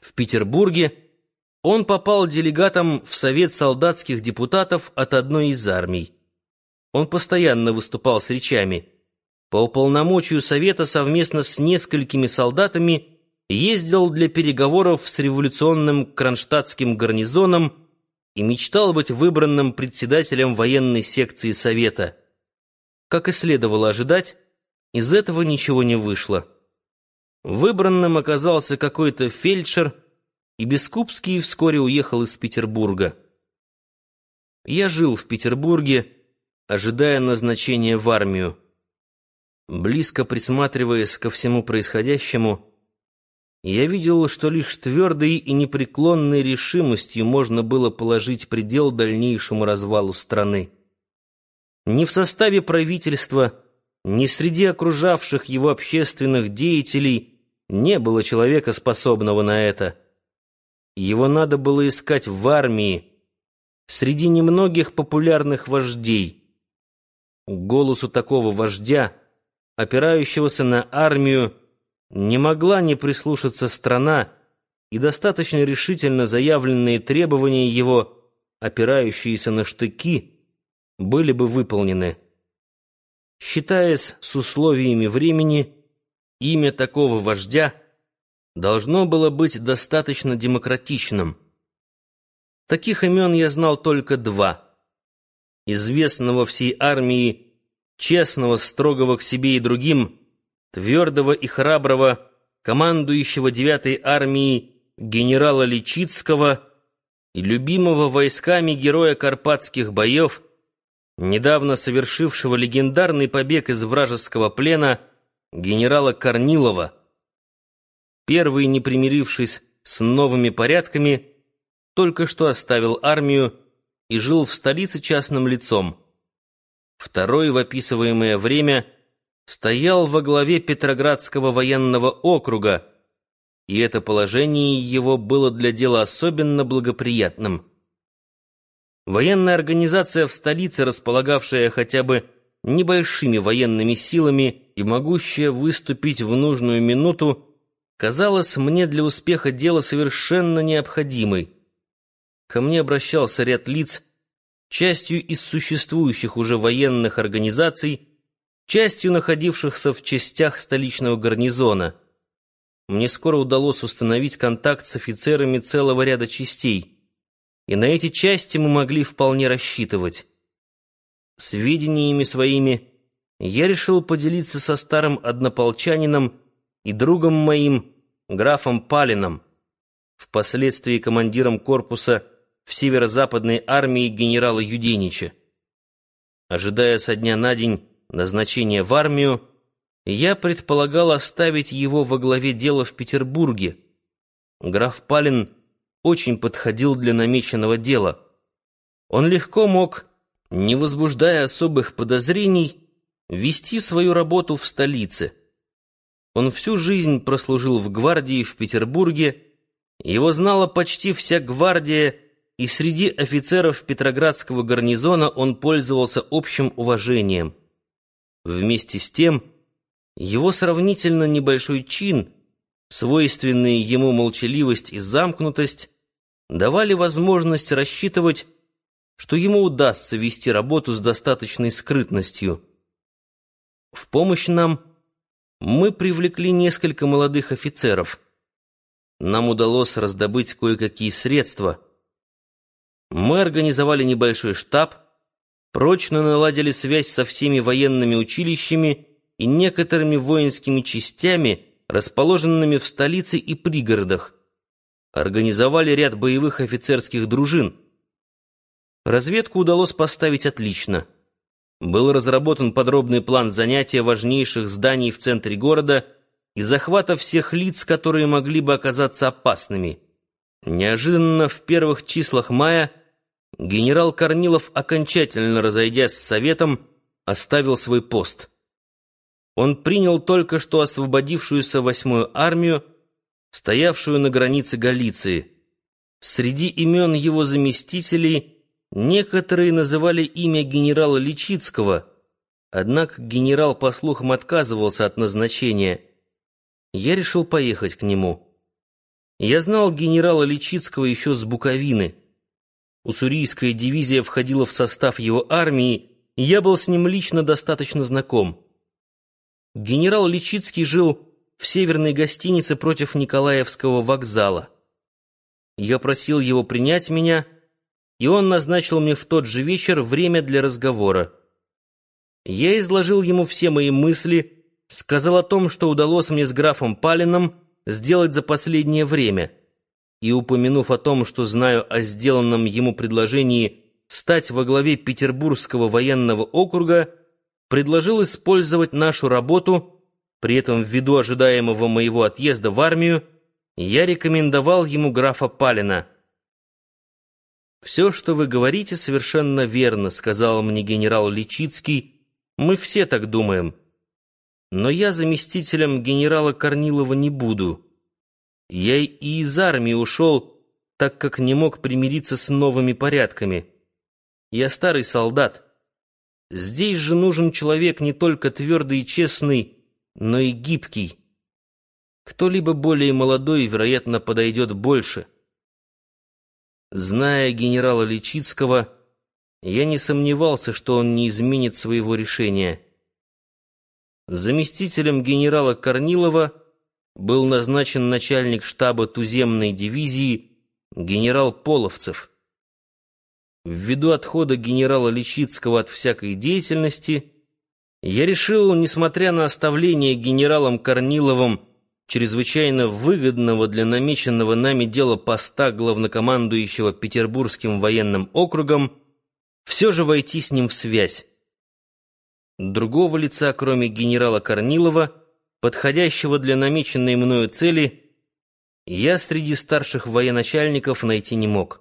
В Петербурге он попал делегатом в Совет солдатских депутатов от одной из армий. Он постоянно выступал с речами. По уполномочию Совета совместно с несколькими солдатами ездил для переговоров с революционным кронштадтским гарнизоном и мечтал быть выбранным председателем военной секции Совета. Как и следовало ожидать, из этого ничего не вышло. Выбранным оказался какой-то фельдшер, и Бескупский вскоре уехал из Петербурга. Я жил в Петербурге, ожидая назначения в армию. Близко присматриваясь ко всему происходящему, я видел, что лишь твердой и непреклонной решимостью можно было положить предел дальнейшему развалу страны. Ни в составе правительства, ни среди окружавших его общественных деятелей не было человека, способного на это. Его надо было искать в армии, среди немногих популярных вождей. Голосу такого вождя, опирающегося на армию, не могла не прислушаться страна, и достаточно решительно заявленные требования его, опирающиеся на штыки, были бы выполнены. Считаясь с условиями времени, имя такого вождя должно было быть достаточно демократичным. Таких имен я знал только два. Известного всей армии, честного, строгого к себе и другим, твердого и храброго, командующего девятой армией генерала Личицкого и любимого войсками героя карпатских боев, недавно совершившего легендарный побег из вражеского плена генерала Корнилова. Первый, не примирившись с новыми порядками, только что оставил армию и жил в столице частным лицом. Второй в описываемое время — стоял во главе Петроградского военного округа, и это положение его было для дела особенно благоприятным. Военная организация в столице, располагавшая хотя бы небольшими военными силами и могущая выступить в нужную минуту, казалась мне для успеха дела совершенно необходимой. Ко мне обращался ряд лиц, частью из существующих уже военных организаций, частью находившихся в частях столичного гарнизона. Мне скоро удалось установить контакт с офицерами целого ряда частей, и на эти части мы могли вполне рассчитывать. Сведениями своими я решил поделиться со старым однополчанином и другом моим, графом Палином, впоследствии командиром корпуса в северо-западной армии генерала Юденича. Ожидая со дня на день назначение в армию, я предполагал оставить его во главе дела в Петербурге. Граф Палин очень подходил для намеченного дела. Он легко мог, не возбуждая особых подозрений, вести свою работу в столице. Он всю жизнь прослужил в гвардии в Петербурге, его знала почти вся гвардия, и среди офицеров Петроградского гарнизона он пользовался общим уважением. Вместе с тем, его сравнительно небольшой чин, свойственные ему молчаливость и замкнутость, давали возможность рассчитывать, что ему удастся вести работу с достаточной скрытностью. В помощь нам мы привлекли несколько молодых офицеров. Нам удалось раздобыть кое-какие средства. Мы организовали небольшой штаб, прочно наладили связь со всеми военными училищами и некоторыми воинскими частями, расположенными в столице и пригородах, организовали ряд боевых офицерских дружин. Разведку удалось поставить отлично. Был разработан подробный план занятия важнейших зданий в центре города и захвата всех лиц, которые могли бы оказаться опасными. Неожиданно в первых числах мая генерал Корнилов, окончательно разойдясь с советом, оставил свой пост. Он принял только что освободившуюся восьмую армию, стоявшую на границе Галиции. Среди имен его заместителей некоторые называли имя генерала Личицкого, однако генерал, по слухам, отказывался от назначения. Я решил поехать к нему. Я знал генерала Личицкого еще с Буковины. Уссурийская дивизия входила в состав его армии, и я был с ним лично достаточно знаком. Генерал Личицкий жил в северной гостинице против Николаевского вокзала. Я просил его принять меня, и он назначил мне в тот же вечер время для разговора. Я изложил ему все мои мысли, сказал о том, что удалось мне с графом Палином сделать за последнее время, и, упомянув о том, что знаю о сделанном ему предложении стать во главе Петербургского военного округа, предложил использовать нашу работу, при этом ввиду ожидаемого моего отъезда в армию, я рекомендовал ему графа Палина. «Все, что вы говорите, совершенно верно», — сказал мне генерал Личицкий. «Мы все так думаем». Но я заместителем генерала Корнилова не буду. Я и из армии ушел, так как не мог примириться с новыми порядками. Я старый солдат. Здесь же нужен человек не только твердый и честный, но и гибкий. Кто-либо более молодой, вероятно, подойдет больше. Зная генерала Личицкого, я не сомневался, что он не изменит своего решения. Заместителем генерала Корнилова был назначен начальник штаба туземной дивизии генерал Половцев. Ввиду отхода генерала Личицкого от всякой деятельности, я решил, несмотря на оставление генералом Корниловым чрезвычайно выгодного для намеченного нами дела поста главнокомандующего Петербургским военным округом, все же войти с ним в связь. Другого лица, кроме генерала Корнилова, подходящего для намеченной мною цели, я среди старших военачальников найти не мог.